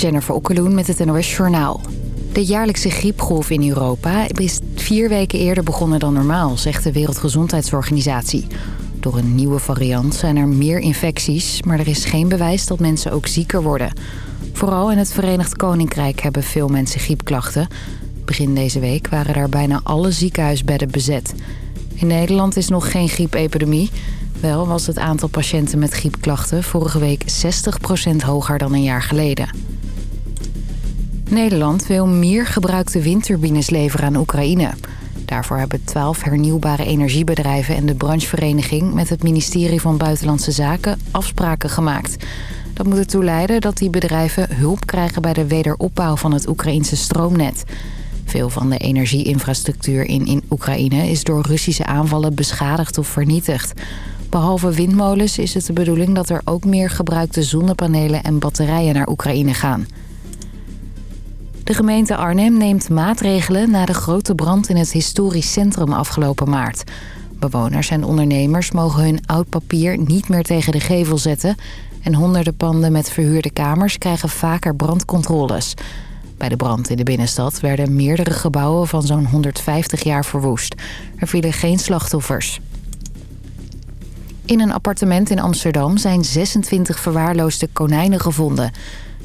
Jennifer Okkeloen met het NOS Journaal. De jaarlijkse griepgolf in Europa is vier weken eerder begonnen dan normaal, zegt de Wereldgezondheidsorganisatie. Door een nieuwe variant zijn er meer infecties, maar er is geen bewijs dat mensen ook zieker worden. Vooral in het Verenigd Koninkrijk hebben veel mensen griepklachten. Begin deze week waren daar bijna alle ziekenhuisbedden bezet. In Nederland is nog geen griepepidemie. Wel was het aantal patiënten met griepklachten vorige week 60% hoger dan een jaar geleden. Nederland wil meer gebruikte windturbines leveren aan Oekraïne. Daarvoor hebben 12 hernieuwbare energiebedrijven en de branchevereniging... met het ministerie van Buitenlandse Zaken afspraken gemaakt. Dat moet ertoe leiden dat die bedrijven hulp krijgen... bij de wederopbouw van het Oekraïnse stroomnet. Veel van de energieinfrastructuur in, in Oekraïne... is door Russische aanvallen beschadigd of vernietigd. Behalve windmolens is het de bedoeling dat er ook meer gebruikte zonnepanelen en batterijen naar Oekraïne gaan. De gemeente Arnhem neemt maatregelen na de grote brand in het historisch centrum afgelopen maart. Bewoners en ondernemers mogen hun oud papier niet meer tegen de gevel zetten... en honderden panden met verhuurde kamers krijgen vaker brandcontroles. Bij de brand in de binnenstad werden meerdere gebouwen van zo'n 150 jaar verwoest. Er vielen geen slachtoffers. In een appartement in Amsterdam zijn 26 verwaarloosde konijnen gevonden.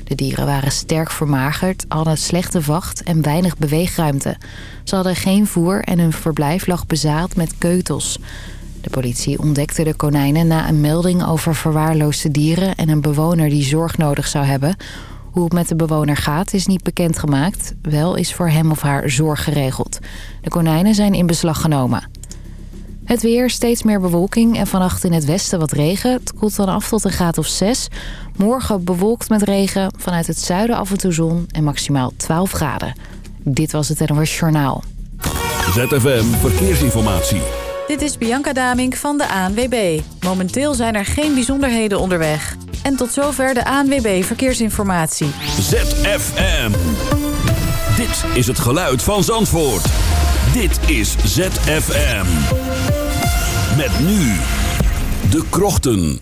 De dieren waren sterk vermagerd, hadden slechte vacht en weinig beweegruimte. Ze hadden geen voer en hun verblijf lag bezaad met keutels. De politie ontdekte de konijnen na een melding over verwaarloosde dieren... en een bewoner die zorg nodig zou hebben. Hoe het met de bewoner gaat is niet bekendgemaakt. Wel is voor hem of haar zorg geregeld. De konijnen zijn in beslag genomen. Het weer, steeds meer bewolking en vannacht in het westen wat regen. Het koelt dan af tot een graad of 6. Morgen bewolkt met regen, vanuit het zuiden af en toe zon en maximaal 12 graden. Dit was het NOS Journaal. ZFM Verkeersinformatie. Dit is Bianca Damink van de ANWB. Momenteel zijn er geen bijzonderheden onderweg. En tot zover de ANWB Verkeersinformatie. ZFM. Dit is het geluid van Zandvoort. Dit is ZFM. Met nu de krochten.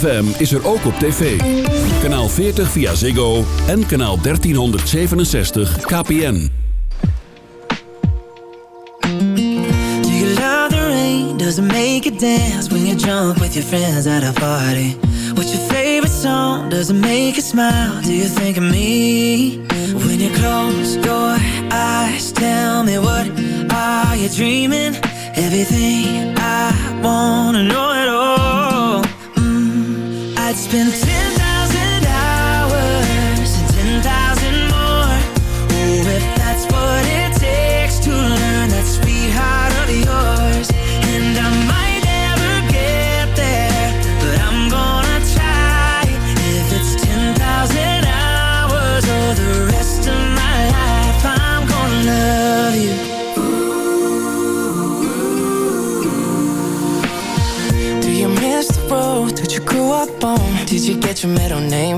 ZFM is er ook op tv. Kanaal 40 via Ziggo en kanaal 1367 KPN. Do you love the rain? Does it make you dance when you jump with your friends at a party? What's your favorite song? Does it make you smile? Do you think of me? When you close your eyes, tell me what are you dreaming? Everything I wanna know been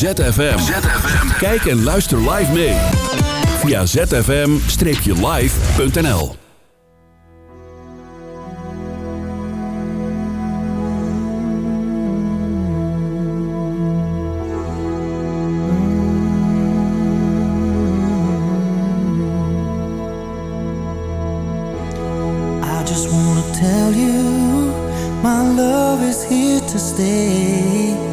ZFM. Kijk en luister live mee. Via zfm-live.nl I just wanna tell you My love is here to stay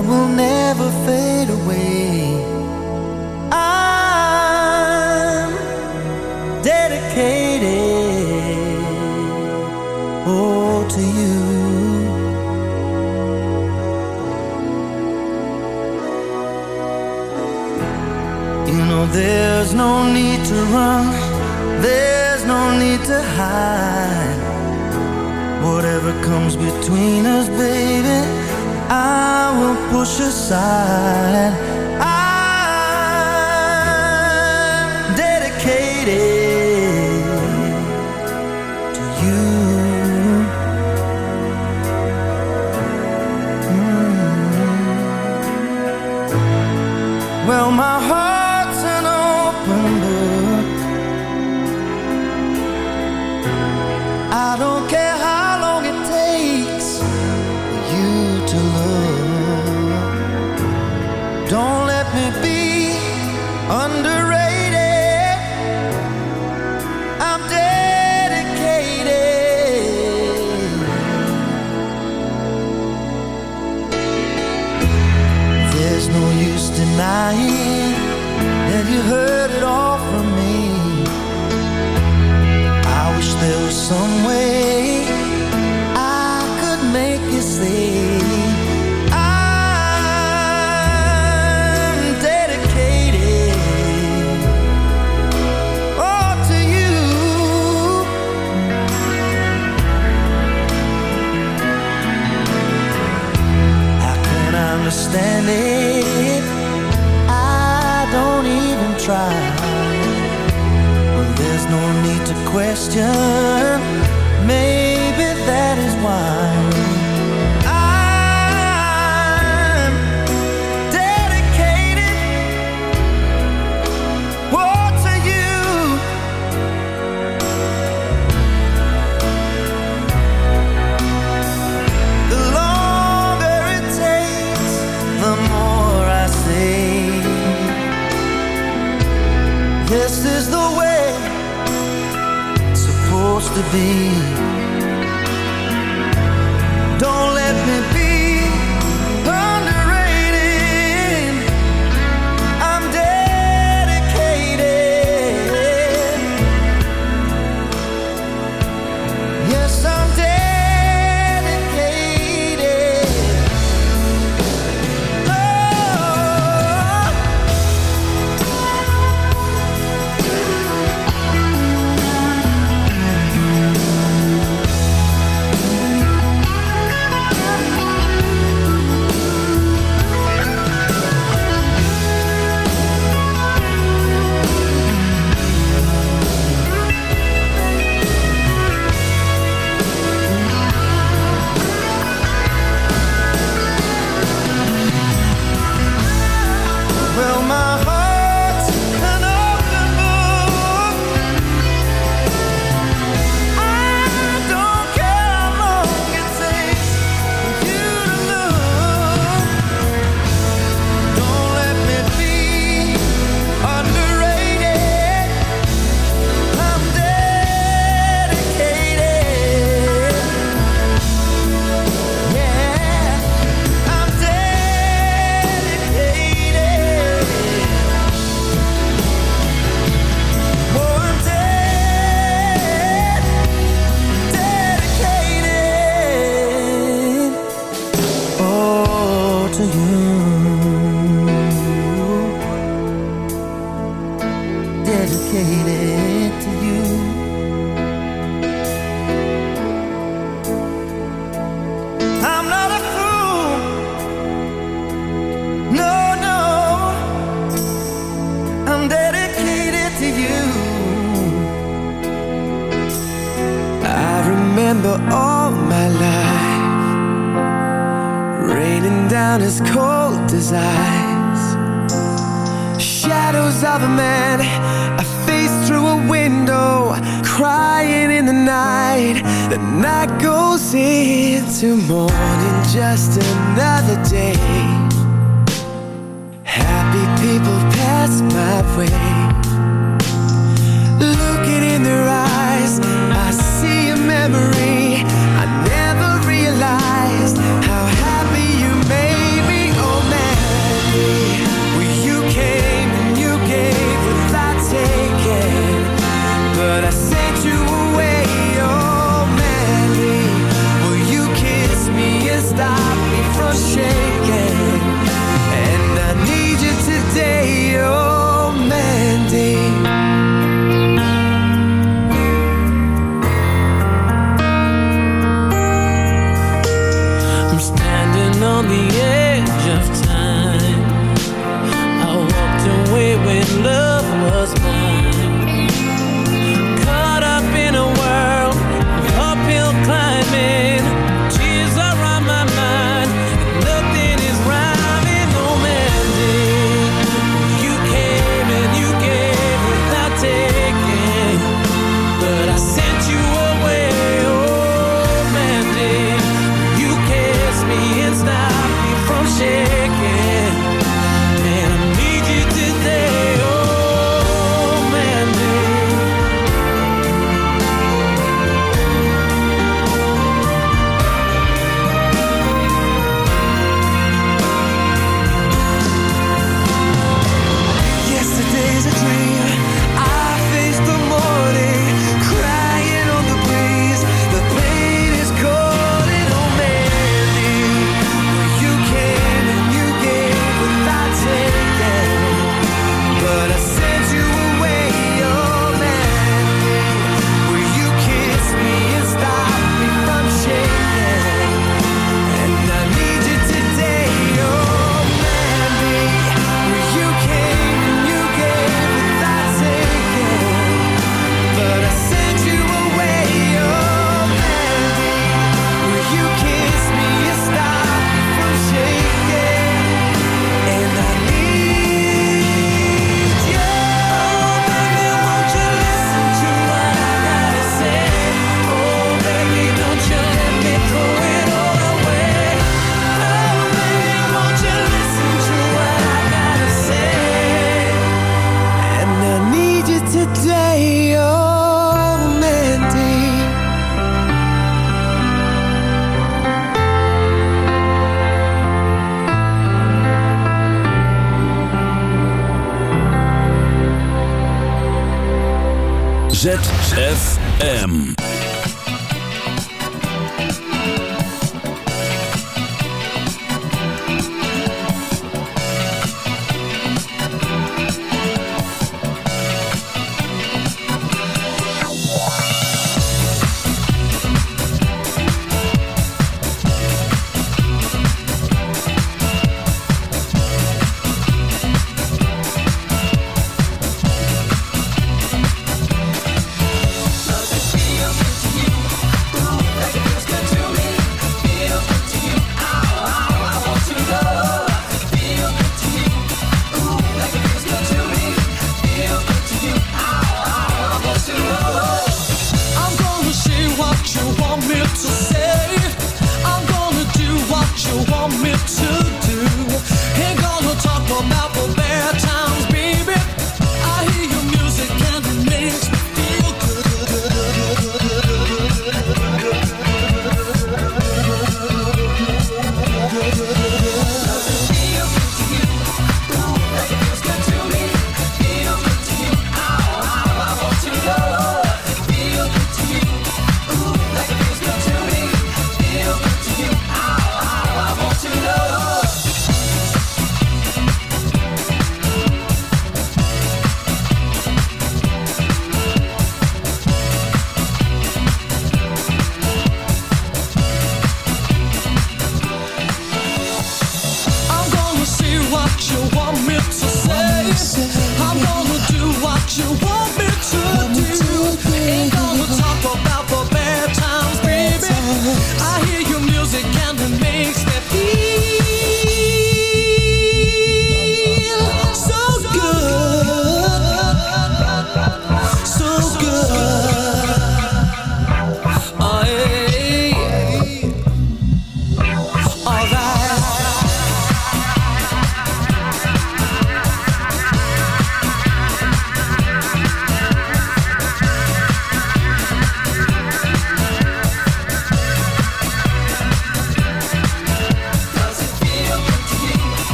will never fade away. I'm dedicated, oh, to you. You know, there's no need to run, there's no need to hide. Whatever comes between us, baby I will push aside.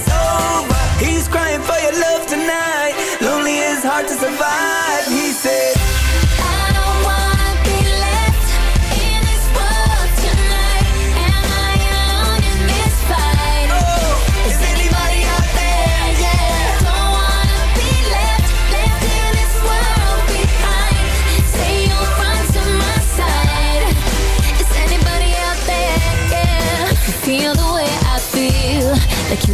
it's over. He's crying for your love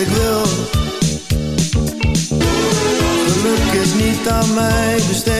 ik wil. Geluk is niet aan mij besteed.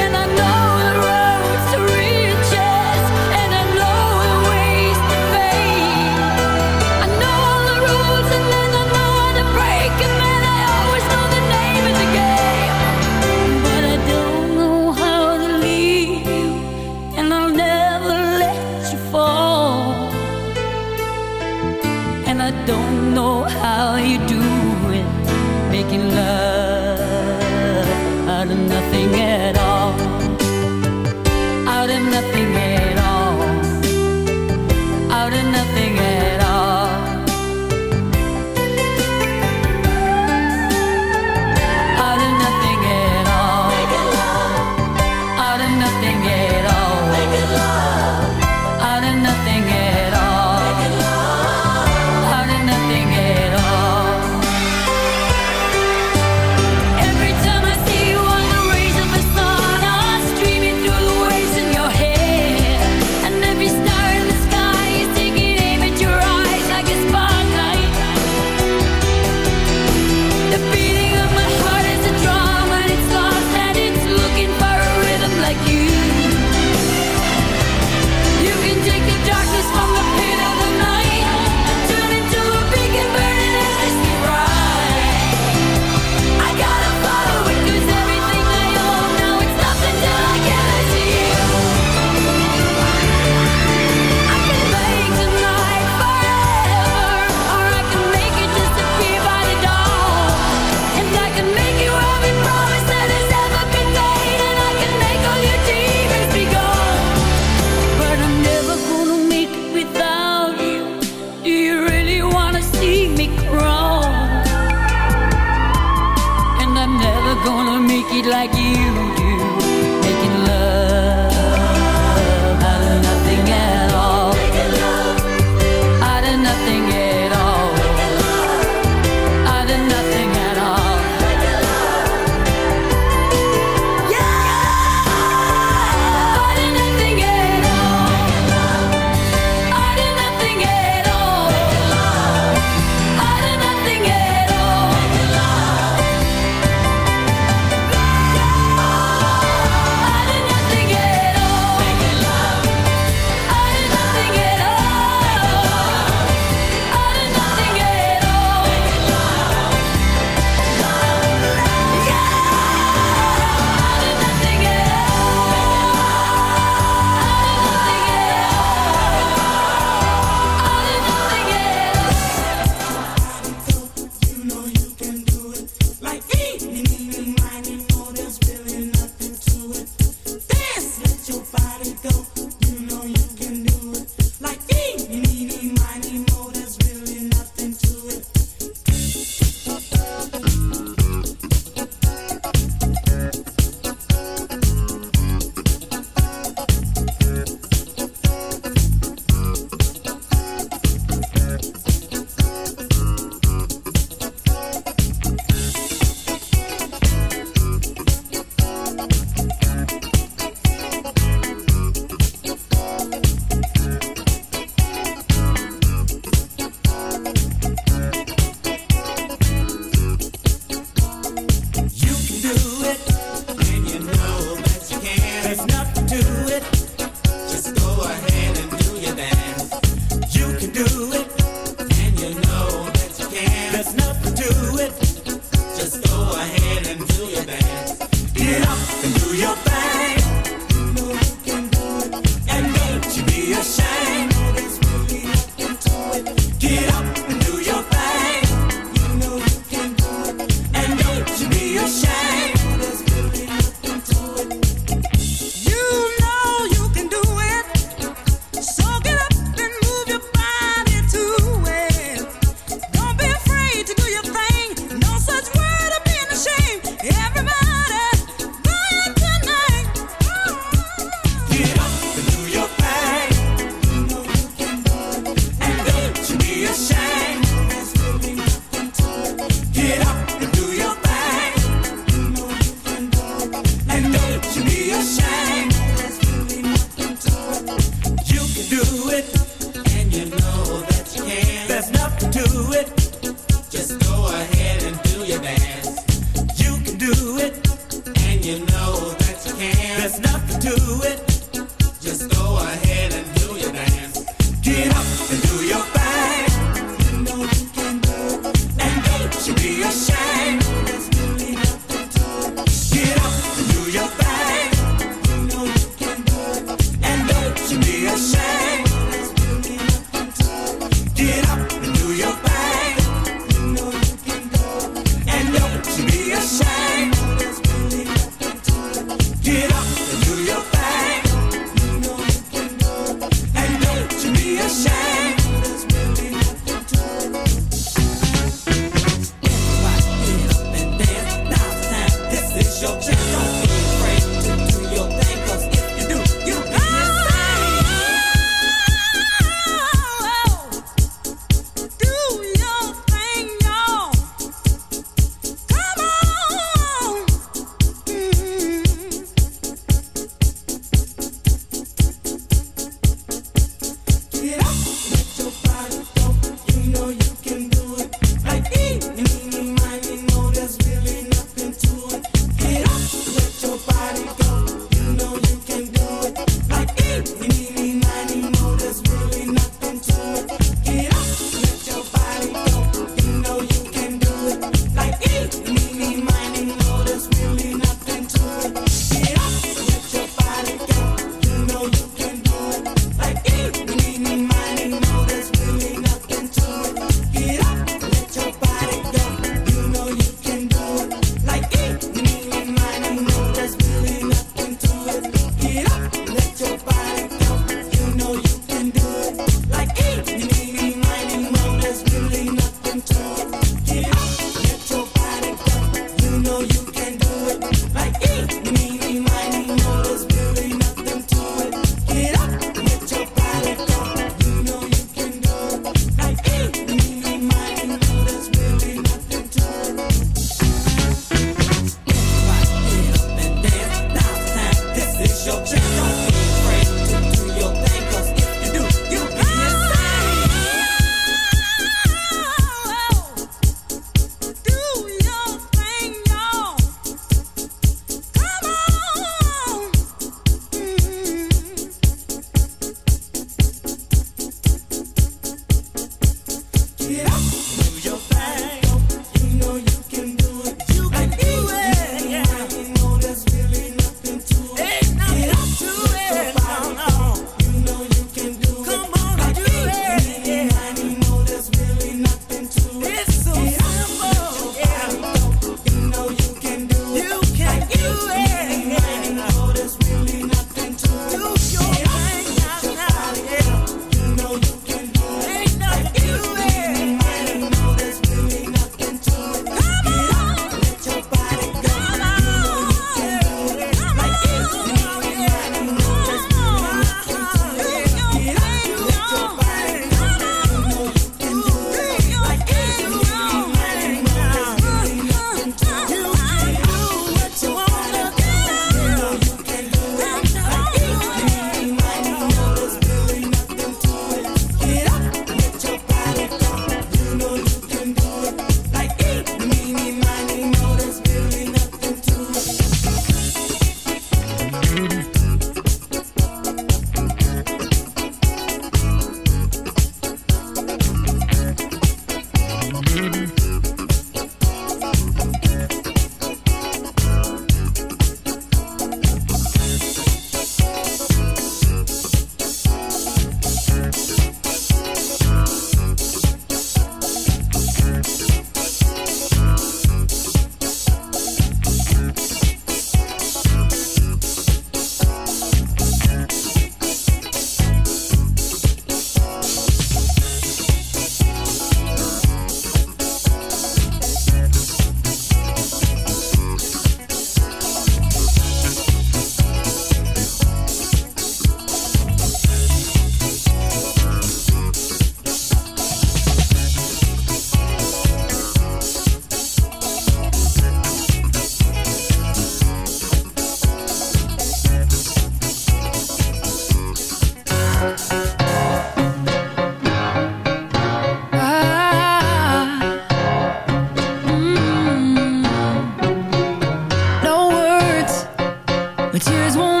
My tears won't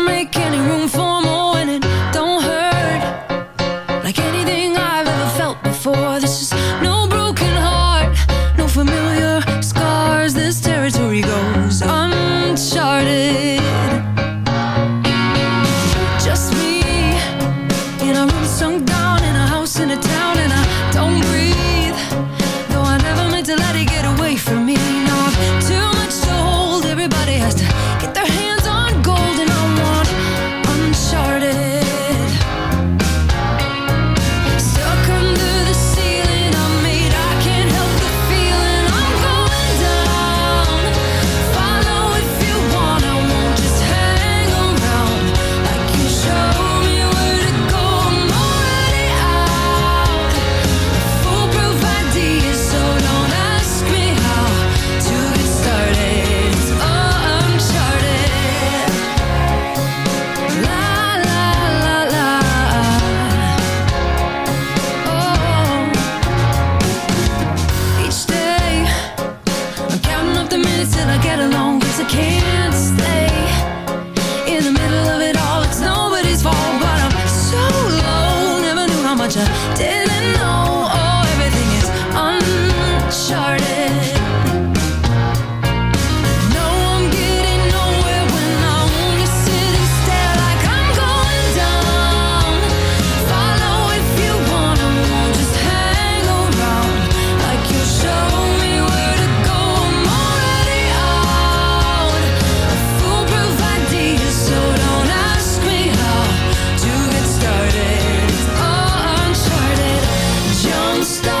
stop.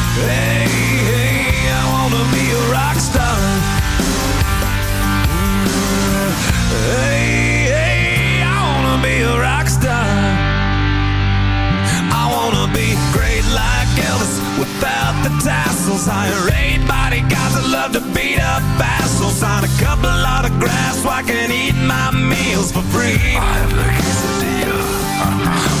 hey, hey, I wanna be a rock star. Mm-hmm. Hey, hey, I wanna be a rock star. I wanna be great like Elvis without the tassels. Love to beat up assholes. A couple of autographs so I can eat my meals for free. I have the quesadilla.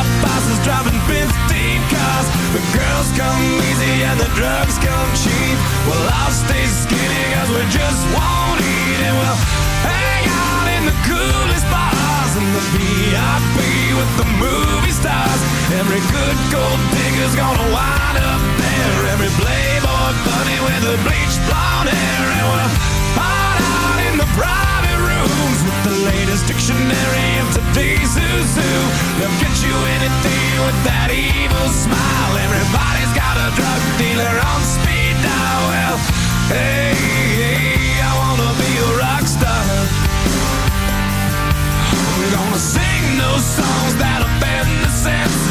gold digger's gonna wind up there. Every playboy bunny with the bleached blonde hair. And we'll hide out in the private rooms with the latest dictionary of today's who's who. They'll get you anything with that evil smile. Everybody's got a drug dealer on speed dial. Well, hey, hey, I wanna be a rock star. I'm gonna sing those songs that offend the senses.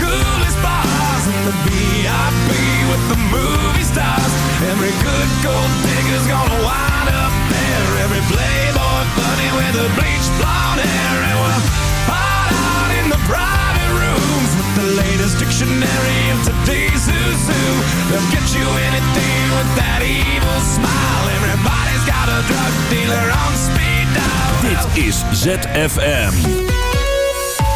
coolest bars in the VIP with the movie stars. Every good gold digger's gonna wind up there. Every playboy bunny with the bleached blonde hair. And we'll hide out in the private rooms with the latest dictionary of today's who's who. They'll get you anything with that evil smile. Everybody's got a drug dealer on speed dial. Dit is ZFM.